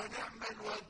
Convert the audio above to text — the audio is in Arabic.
ونعم الوكيل